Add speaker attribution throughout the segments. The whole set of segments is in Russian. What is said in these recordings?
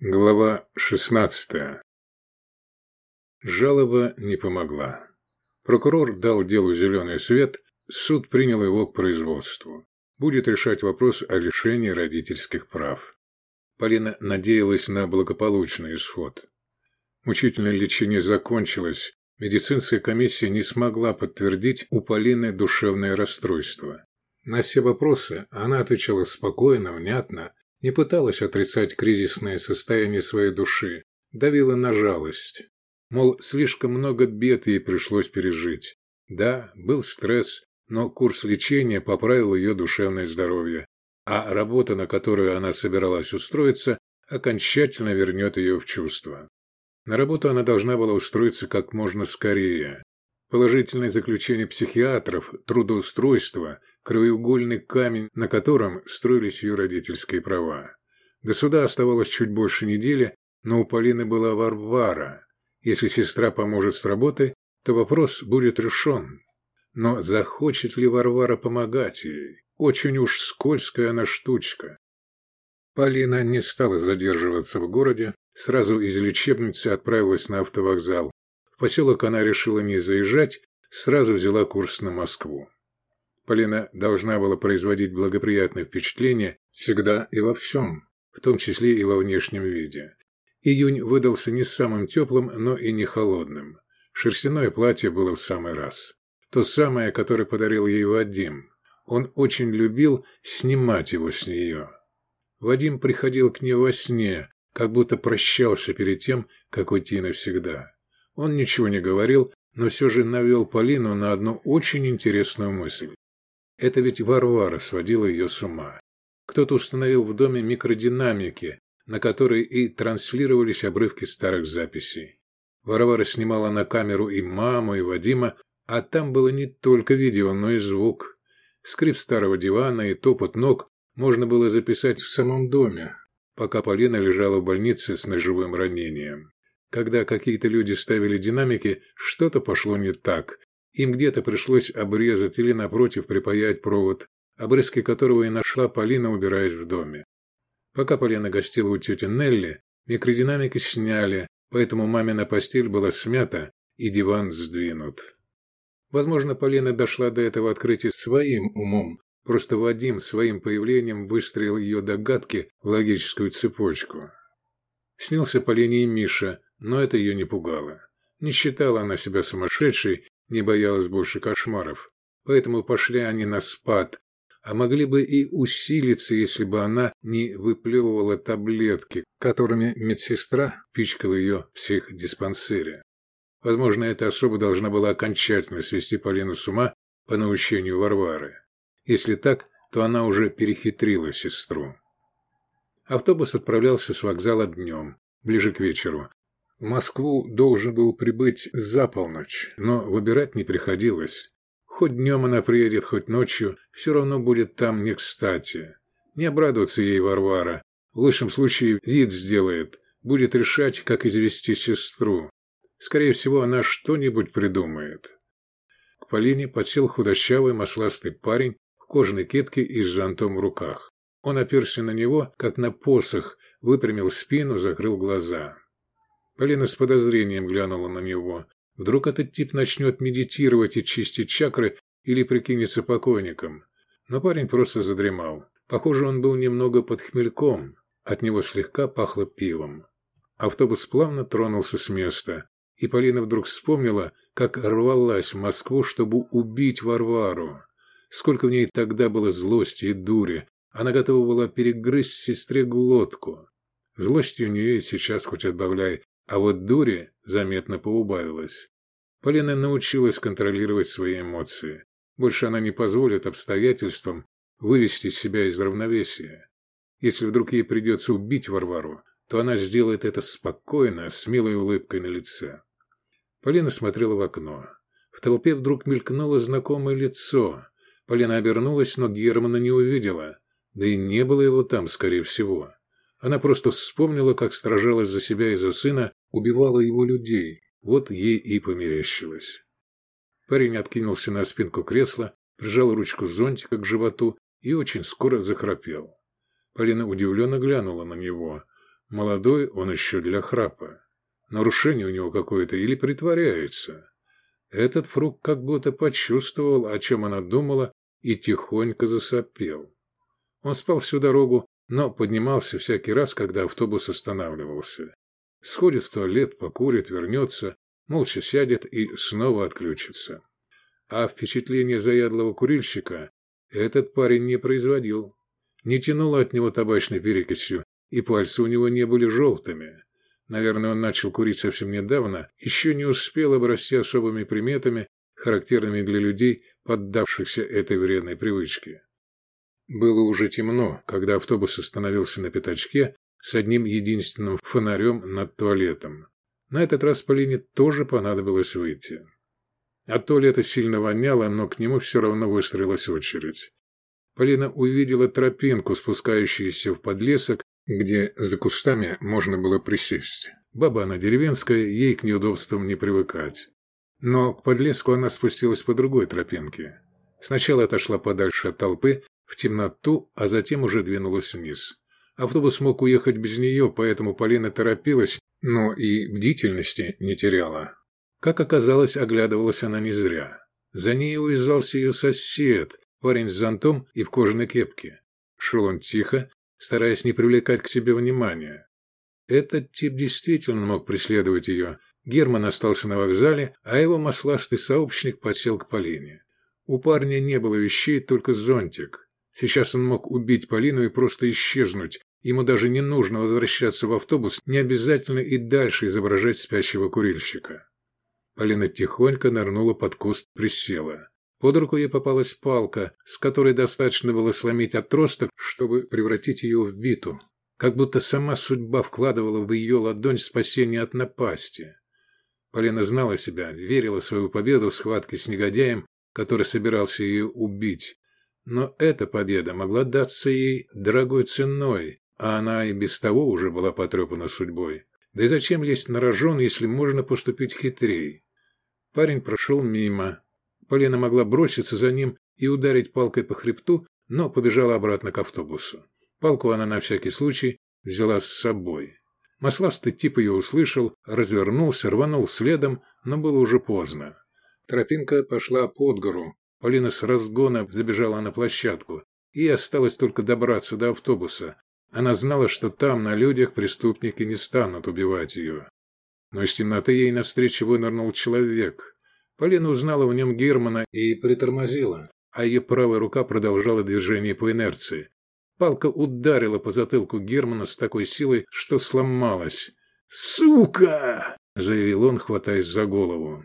Speaker 1: Глава 16. Жалоба не помогла. Прокурор дал делу зеленый свет, суд принял его к производству. Будет решать вопрос о лишении родительских прав. Полина надеялась на благополучный исход. Мучительное лечение закончилось, медицинская комиссия не смогла подтвердить у Полины душевное расстройство. На все вопросы она отвечала спокойно, внятно, не пыталась отрицать кризисное состояние своей души, давила на жалость. Мол, слишком много бед ей пришлось пережить. Да, был стресс, но курс лечения поправил ее душевное здоровье, а работа, на которую она собиралась устроиться, окончательно вернет ее в чувство. На работу она должна была устроиться как можно скорее. Положительное заключение психиатров, трудоустройство, краеугольный камень, на котором строились ее родительские права. До суда оставалось чуть больше недели, но у Полины была Варвара. Если сестра поможет с работой, то вопрос будет решен. Но захочет ли Варвара помогать ей? Очень уж скользкая она штучка. Полина не стала задерживаться в городе, сразу из лечебницы отправилась на автовокзал. В поселок она решила не заезжать, сразу взяла курс на Москву. Полина должна была производить благоприятное впечатление всегда и во всем, в том числе и во внешнем виде. Июнь выдался не самым теплым, но и не холодным. Шерстяное платье было в самый раз. То самое, которое подарил ей Вадим. Он очень любил снимать его с нее. Вадим приходил к ней во сне, как будто прощался перед тем, как уйти навсегда. Он ничего не говорил, но все же навел Полину на одну очень интересную мысль. Это ведь Варвара сводила ее с ума. Кто-то установил в доме микродинамики, на которые и транслировались обрывки старых записей. Варвара снимала на камеру и маму, и Вадима, а там было не только видео, но и звук. Скрип старого дивана и топот ног можно было записать в самом доме, пока Полина лежала в больнице с ножевым ранением. Когда какие-то люди ставили динамики, что-то пошло не так. Им где-то пришлось обрезать или, напротив, припаять провод, обрезки которого и нашла Полина, убираясь в доме. Пока Полина гостила у тети Нелли, микродинамики сняли, поэтому мамина постель была смята и диван сдвинут. Возможно, Полина дошла до этого открытия своим умом, просто Вадим своим появлением выстроил ее догадки в логическую цепочку. Снился Полине и Миша, но это ее не пугало. Не считала она себя сумасшедшей, не боялась больше кошмаров. Поэтому пошли они на спад, а могли бы и усилиться, если бы она не выплевывала таблетки, которыми медсестра пичкала ее в психдиспансере. Возможно, эта особа должна была окончательно свести Полину с ума по наущению Варвары. Если так, то она уже перехитрила сестру. Автобус отправлялся с вокзала днем, ближе к вечеру, в Москву должен был прибыть за полночь, но выбирать не приходилось. Хоть днем она приедет, хоть ночью, все равно будет там не кстати. Не обрадуется ей Варвара. В лучшем случае вид сделает, будет решать, как извести сестру. Скорее всего, она что-нибудь придумает. К Полине подсел худощавый масластый парень в кожаной кепке и с зонтом в руках. Он оперся на него, как на посох, выпрямил спину, закрыл глаза. Полина с подозрением глянула на него. Вдруг этот тип начнет медитировать и чистить чакры или прикинется покойником. Но парень просто задремал. Похоже, он был немного под хмельком. От него слегка пахло пивом. Автобус плавно тронулся с места. И Полина вдруг вспомнила, как рвалась в Москву, чтобы убить Варвару. Сколько в ней тогда было злости и дури. Она готова была перегрызть сестре глотку. Злости у нее сейчас хоть отбавляй, а вот дури заметно поубавилась. Полина научилась контролировать свои эмоции. Больше она не позволит обстоятельствам вывести себя из равновесия. Если вдруг ей придется убить Варвару, то она сделает это спокойно, с милой улыбкой на лице. Полина смотрела в окно. В толпе вдруг мелькнуло знакомое лицо. Полина обернулась, но Германа не увидела. Да и не было его там, скорее всего. Она просто вспомнила, как сражалась за себя и за сына, убивала его людей. Вот ей и померещилось. Парень откинулся на спинку кресла, прижал ручку зонтика к животу и очень скоро захрапел. Полина удивленно глянула на него. Молодой он еще для храпа. Нарушение у него какое-то или притворяется. Этот фрукт как будто почувствовал, о чем она думала, и тихонько засопел. Он спал всю дорогу, но поднимался всякий раз, когда автобус останавливался. Сходит в туалет, покурит, вернется, молча сядет и снова отключится. А впечатление заядлого курильщика этот парень не производил. Не тянуло от него табачной перекисью, и пальцы у него не были желтыми. Наверное, он начал курить совсем недавно, еще не успел обрасти особыми приметами, характерными для людей, поддавшихся этой вредной привычке. Было уже темно, когда автобус остановился на пятачке с одним единственным фонарем над туалетом. На этот раз Полине тоже понадобилось выйти. От туалета сильно воняло, но к нему все равно выстроилась очередь. Полина увидела тропинку, спускающуюся в подлесок, где за кустами можно было присесть. Баба она деревенская, ей к неудобствам не привыкать. Но к подлеску она спустилась по другой тропинке. Сначала отошла подальше от толпы, в темноту, а затем уже двинулась вниз. Автобус мог уехать без нее, поэтому Полина торопилась, но и бдительности не теряла. Как оказалось, оглядывалась она не зря. За ней увязался ее сосед, парень с зонтом и в кожаной кепке. Шел он тихо, стараясь не привлекать к себе внимания. Этот тип действительно мог преследовать ее. Герман остался на вокзале, а его масластый сообщник подсел к Полине. У парня не было вещей, только зонтик. Сейчас он мог убить Полину и просто исчезнуть. Ему даже не нужно возвращаться в автобус, не обязательно и дальше изображать спящего курильщика. Полина тихонько нырнула под куст, присела. Под руку ей попалась палка, с которой достаточно было сломить отросток, чтобы превратить ее в биту. Как будто сама судьба вкладывала в ее ладонь спасение от напасти. Полина знала себя, верила в свою победу в схватке с негодяем, который собирался ее убить. Но эта победа могла даться ей дорогой ценой, а она и без того уже была потрепана судьбой. Да и зачем лезть на рожон, если можно поступить хитрей? Парень прошел мимо. Полина могла броситься за ним и ударить палкой по хребту, но побежала обратно к автобусу. Палку она на всякий случай взяла с собой. Масластый тип ее услышал, развернулся, рванул следом, но было уже поздно. Тропинка пошла под гору. Полина с разгона забежала на площадку. И осталось только добраться до автобуса. Она знала, что там, на людях, преступники не станут убивать ее. Но из темноты ей навстречу вынырнул человек. Полина узнала в нем Германа и притормозила, а ее правая рука продолжала движение по инерции. Палка ударила по затылку Германа с такой силой, что сломалась. «Сука!» – заявил он, хватаясь за голову.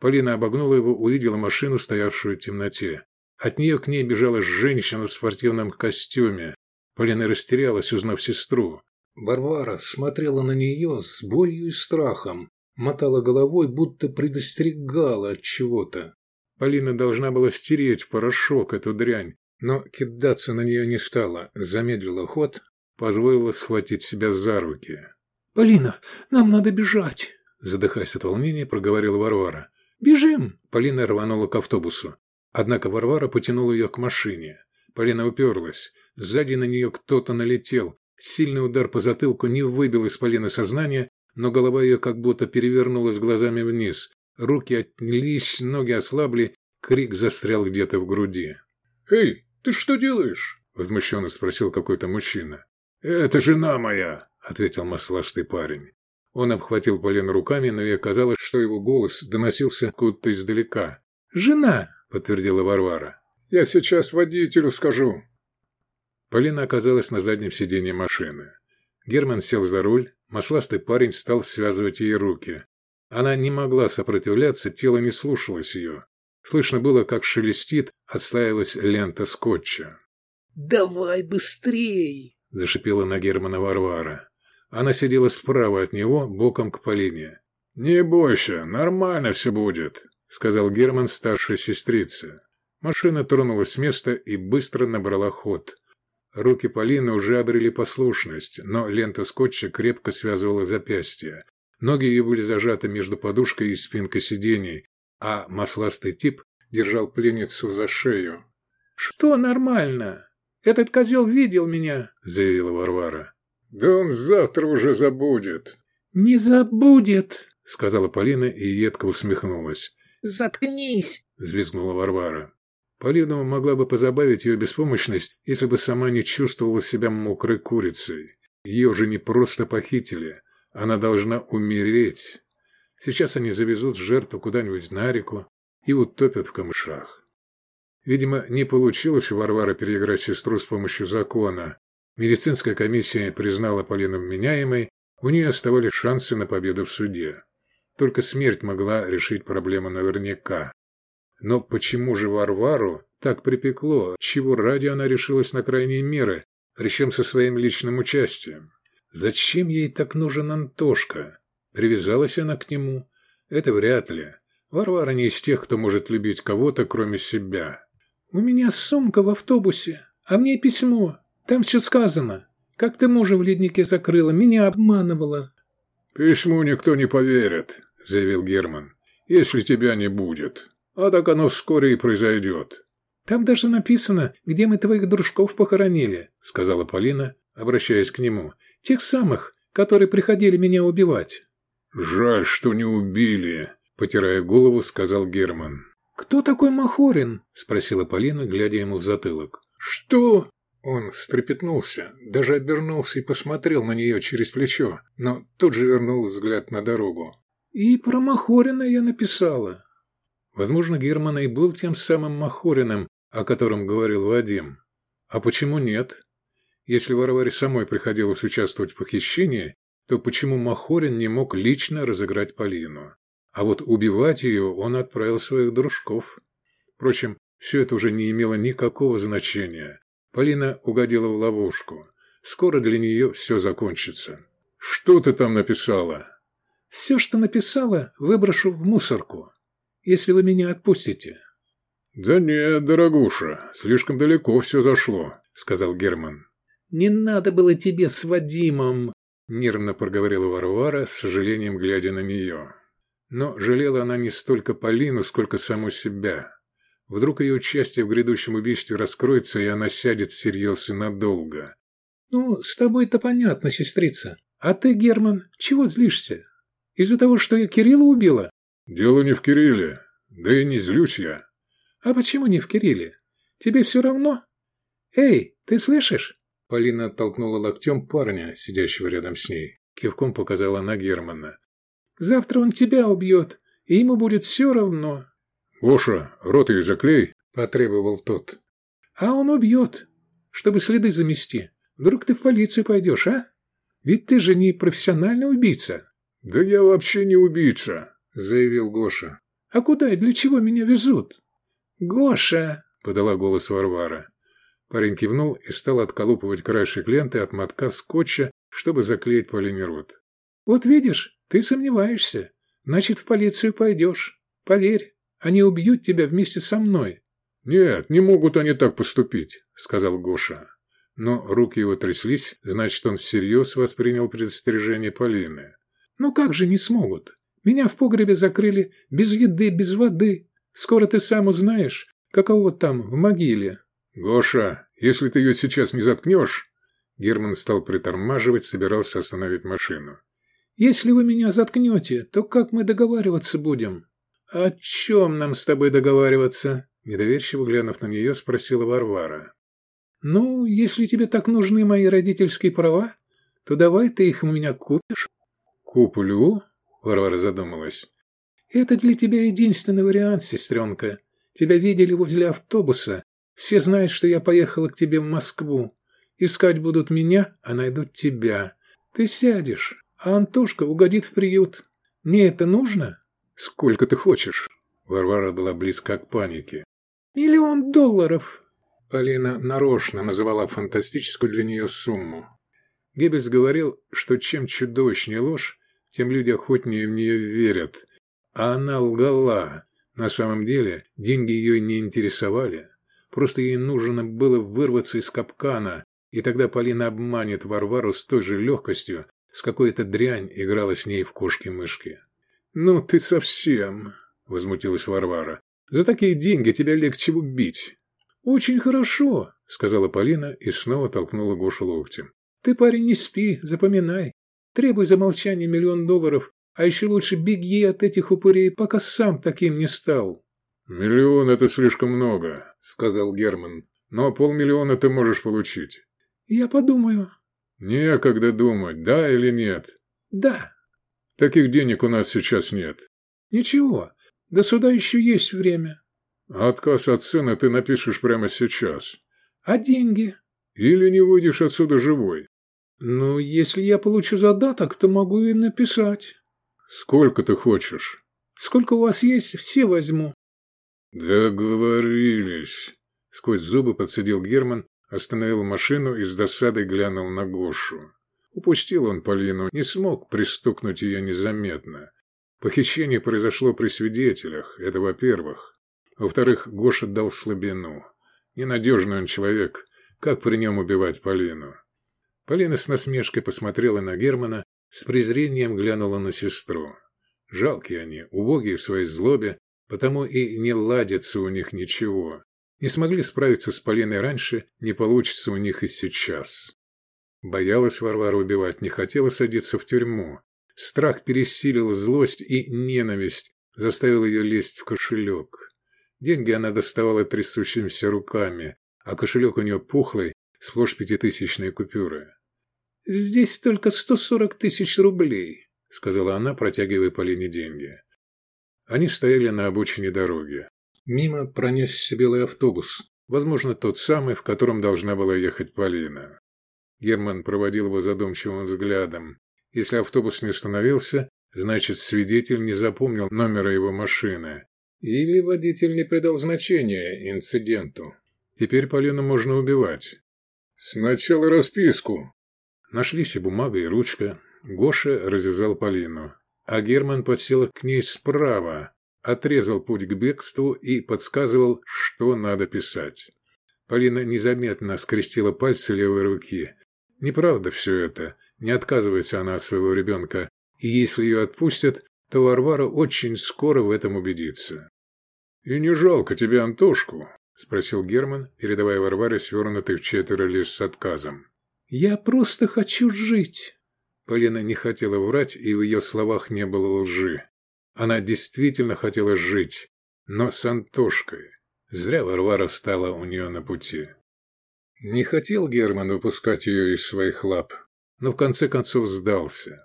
Speaker 1: Полина обогнула его, увидела машину, стоявшую в темноте. От нее к ней бежала женщина в спортивном костюме. Полина растерялась, узнав сестру. Варвара смотрела на нее с болью и страхом, мотала головой, будто предостерегала от чего-то. Полина должна была стереть в порошок эту дрянь, но кидаться на нее не стала, замедлила ход, позволила схватить себя за руки. «Полина, нам надо бежать!» Задыхаясь от волнения, проговорила Варвара. «Бежим!» Полина рванула к автобусу. Однако Варвара потянула ее к машине. Полина уперлась. Сзади на нее кто-то налетел. Сильный удар по затылку не выбил из Полины сознание, но голова ее как будто перевернулась глазами вниз. Руки отнялись, ноги ослабли, крик застрял где-то в груди. «Эй, ты что делаешь?» – возмущенно спросил какой-то мужчина. «Это жена моя!» – ответил масластый парень. Он обхватил Полину руками, но ей казалось, что его голос доносился откуда-то издалека. «Жена!» – подтвердила Варвара. «Я сейчас водителю скажу!» Полина оказалась на заднем сиденье машины. Герман сел за руль, масластый парень стал связывать ей руки. Она не могла сопротивляться, тело не слушалось ее. Слышно было, как шелестит, отслаиваясь лента скотча.
Speaker 2: «Давай быстрей!»
Speaker 1: – зашипела на Германа Варвара. Она сидела справа от него, боком к Полине. «Не бойся, нормально все будет», – сказал Герман старшей сестрице. Машина тронулась с места и быстро набрала ход. Руки Полины уже обрели послушность, но лента скотча крепко связывала запястья. Ноги ее были зажаты между подушкой и спинкой сидений, а масластый тип держал пленницу за шею.
Speaker 2: «Что нормально? Этот козел видел меня», –
Speaker 1: заявила Варвара. Да он завтра уже забудет.
Speaker 2: Не забудет,
Speaker 1: сказала Полина и едко усмехнулась.
Speaker 2: Заткнись,
Speaker 1: взвизгнула Варвара. Полину могла бы позабавить ее беспомощность, если бы сама не чувствовала себя мокрой курицей. Ее же не просто похитили. Она должна умереть. Сейчас они завезут жертву куда-нибудь на реку и утопят в камышах. Видимо, не получилось у Варвары переиграть сестру с помощью закона. Медицинская комиссия признала Полину вменяемой, у нее оставались шансы на победу в суде. Только смерть могла решить проблему наверняка. Но почему же Варвару так припекло, чего ради она решилась на крайние меры, причем со своим личным участием? Зачем ей так нужен Антошка? Привязалась она к нему? Это вряд ли. Варвара не из тех, кто может любить кого-то, кроме себя.
Speaker 2: «У меня сумка в автобусе, а мне письмо. Там все сказано. Как ты мужа в леднике закрыла, меня обманывала».
Speaker 1: «Письму никто не поверит», — заявил Герман, — «если тебя не будет». А так оно вскоре и произойдет.
Speaker 2: Там даже написано, где мы твоих дружков похоронили, сказала Полина, обращаясь к нему. Тех самых, которые приходили меня убивать.
Speaker 1: Жаль, что не убили, потирая голову, сказал Герман.
Speaker 2: Кто такой Махорин? спросила Полина, глядя ему в затылок.
Speaker 1: Что? Он встрепетнулся, даже обернулся и посмотрел на нее через плечо, но тут же вернул взгляд на дорогу.
Speaker 2: «И про Махорина я написала.
Speaker 1: Возможно, Герман и был тем самым Махориным, о котором говорил Вадим. А почему нет? Если Варваре самой приходилось участвовать в похищении, то почему Махорин не мог лично разыграть Полину? А вот убивать ее он отправил своих дружков. Впрочем, все это уже не имело никакого значения. Полина угодила в ловушку. Скоро для нее все закончится. «Что ты там написала?»
Speaker 2: «Все, что написала, выброшу в мусорку если вы меня отпустите».
Speaker 1: «Да нет, дорогуша, слишком далеко все зашло», — сказал Герман.
Speaker 2: «Не надо было тебе с Вадимом», —
Speaker 1: нервно проговорила Варвара, с сожалением глядя на нее. Но жалела она не столько Полину, сколько саму себя. Вдруг ее участие в грядущем убийстве раскроется, и она сядет всерьез и надолго.
Speaker 2: «Ну, с тобой-то понятно, сестрица. А ты, Герман, чего злишься? Из-за того, что я Кирилла убила?»
Speaker 1: «Дело не в Кирилле. Да и не злюсь я».
Speaker 2: «А почему не в Кирилле? Тебе все равно? Эй, ты слышишь?»
Speaker 1: Полина оттолкнула локтем парня, сидящего рядом с ней. Кивком показала на Германа.
Speaker 2: «Завтра он тебя убьет, и ему будет все равно».
Speaker 1: «Гоша, рот ей заклей», – потребовал тот.
Speaker 2: «А он убьет, чтобы следы замести. Вдруг ты в полицию пойдешь, а? Ведь ты же не профессиональный убийца».
Speaker 1: «Да я вообще не убийца», заявил Гоша.
Speaker 2: «А куда и для чего меня везут?»
Speaker 1: «Гоша!» – подала голос Варвара. Парень кивнул и стал отколупывать краешек ленты от мотка скотча, чтобы заклеить Полине рот.
Speaker 2: «Вот видишь, ты сомневаешься. Значит, в полицию пойдешь. Поверь, они убьют тебя вместе со мной».
Speaker 1: «Нет, не могут они так поступить», – сказал Гоша. Но руки его тряслись, значит, он всерьез воспринял предостережение Полины.
Speaker 2: «Ну как же не смогут? Меня в погребе закрыли без еды, без воды. Скоро ты сам узнаешь, каково там, в могиле».
Speaker 1: «Гоша, если ты ее сейчас не заткнешь...» Герман стал притормаживать, собирался остановить машину.
Speaker 2: «Если вы меня заткнете, то как мы договариваться будем?» «О чем нам с тобой договариваться?» Недоверчиво глянув на нее, спросила Варвара. «Ну, если тебе так нужны мои родительские права, то давай ты их у меня купишь».
Speaker 1: «Куплю?» Варвара задумалась.
Speaker 2: «Это для тебя единственный вариант, сестренка. Тебя видели возле автобуса. Все знают, что я поехала к тебе в Москву. Искать будут меня, а найдут тебя. Ты сядешь, а Антошка угодит в приют. Мне это нужно?»
Speaker 1: «Сколько ты хочешь?» Варвара была близка к панике.
Speaker 2: «Миллион долларов!»
Speaker 1: Полина нарочно называла фантастическую для нее сумму. Геббельс говорил, что чем чудовищнее ложь, тем люди охотнее в нее верят. А она лгала. На самом деле деньги ее не интересовали. Просто ей нужно было вырваться из капкана, и тогда Полина обманет Варвару с той же легкостью, с какой эта дрянь играла с ней в кошки-мышки. «Ну ты совсем!» – возмутилась Варвара. «За такие деньги тебя легче убить». «Очень хорошо», – сказала Полина и снова толкнула Гошу локтем.
Speaker 2: Ты, парень, не спи, запоминай. Требуй за молчание миллион долларов, а еще лучше беги от этих упырей, пока сам таким не стал».
Speaker 1: «Миллион – это слишком много», – сказал Герман. «Но полмиллиона ты можешь получить».
Speaker 2: «Я подумаю».
Speaker 1: «Некогда думать, да или нет?»
Speaker 2: «Да».
Speaker 1: «Таких денег у нас сейчас нет».
Speaker 2: «Ничего, до суда еще есть время».
Speaker 1: «Отказ от сына ты напишешь прямо сейчас».
Speaker 2: «А деньги?»
Speaker 1: «Или не выйдешь отсюда живой».
Speaker 2: «Ну, если я получу задаток, то могу и написать».
Speaker 1: «Сколько ты хочешь?»
Speaker 2: «Сколько у вас есть, все возьму».
Speaker 1: «Договорились». Сквозь зубы подсадил Герман, остановил машину и с досадой глянул на Гошу. Упустил он Полину, не смог пристукнуть ее незаметно. Похищение произошло при свидетелях, это во-первых. Во-вторых, Гоша дал слабину. Ненадежный он человек, как при нем убивать Полину? Полина с насмешкой посмотрела на Германа, с презрением глянула на сестру. Жалкие они, убогие в своей злобе, потому и не ладится у них ничего. Не смогли справиться с Полиной раньше, не получится у них и сейчас. Боялась Варвара убивать, не хотела садиться в тюрьму. Страх пересилил злость и ненависть, заставил ее лезть в кошелек. Деньги она доставала трясущимися руками, а кошелек у нее пухлый, сплошь пятитысячные купюры.
Speaker 2: «Здесь только сто сорок тысяч рублей», — сказала она, протягивая Полине деньги.
Speaker 1: Они стояли на обочине дороги. Мимо пронесся белый автобус, возможно, тот самый, в котором должна была ехать Полина. Герман проводил его задумчивым взглядом. Если автобус не остановился, значит, свидетель не запомнил номера его машины. Или водитель не придал значения инциденту. Теперь Полину можно убивать. Сначала расписку. Нашлись и бумага, и ручка. Гоша развязал Полину. А Герман подсел к ней справа, отрезал путь к бегству и подсказывал, что надо писать. Полина незаметно скрестила пальцы левой руки. Неправда все это. Не отказывается она от своего ребенка. И если ее отпустят, то Варвара очень скоро в этом убедится. «И не жалко тебе Антошку?» – спросил Герман, передавая Варваре свернутый в четверо лишь с отказом.
Speaker 2: «Я просто хочу жить!»
Speaker 1: Полина не хотела врать, и в ее словах не было лжи. Она действительно хотела жить, но с Антошкой. Зря Варвара стала у нее на пути. Не хотел Герман выпускать ее из своих лап, но в конце концов сдался.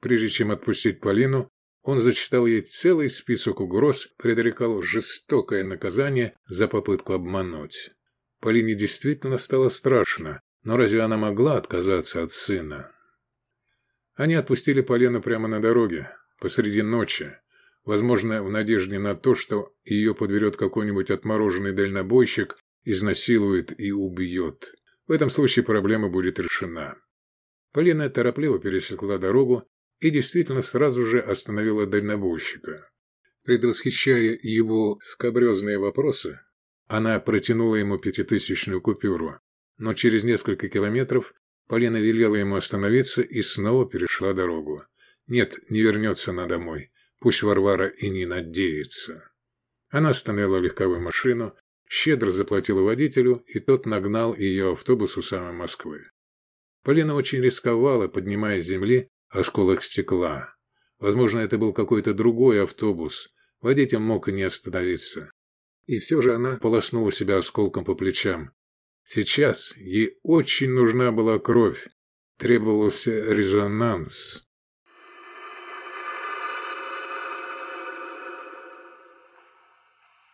Speaker 1: Прежде чем отпустить Полину, он зачитал ей целый список угроз, предрекал жестокое наказание за попытку обмануть. Полине действительно стало страшно, но разве она могла отказаться от сына? Они отпустили Полину прямо на дороге, посреди ночи, возможно, в надежде на то, что ее подберет какой-нибудь отмороженный дальнобойщик, изнасилует и убьет. В этом случае проблема будет решена. Полина торопливо пересекла дорогу и действительно сразу же остановила дальнобойщика. Предвосхищая его скобрезные вопросы, она протянула ему пятитысячную купюру, но через несколько километров Полина велела ему остановиться и снова перешла дорогу. Нет, не вернется она домой. Пусть Варвара и не надеется. Она остановила легковую машину, щедро заплатила водителю, и тот нагнал ее автобус у самой Москвы. Полина очень рисковала, поднимая с земли осколок стекла. Возможно, это был какой-то другой автобус. Водитель мог и не остановиться. И все же она полоснула себя осколком по плечам. Сейчас ей очень нужна была кровь. Требовался резонанс.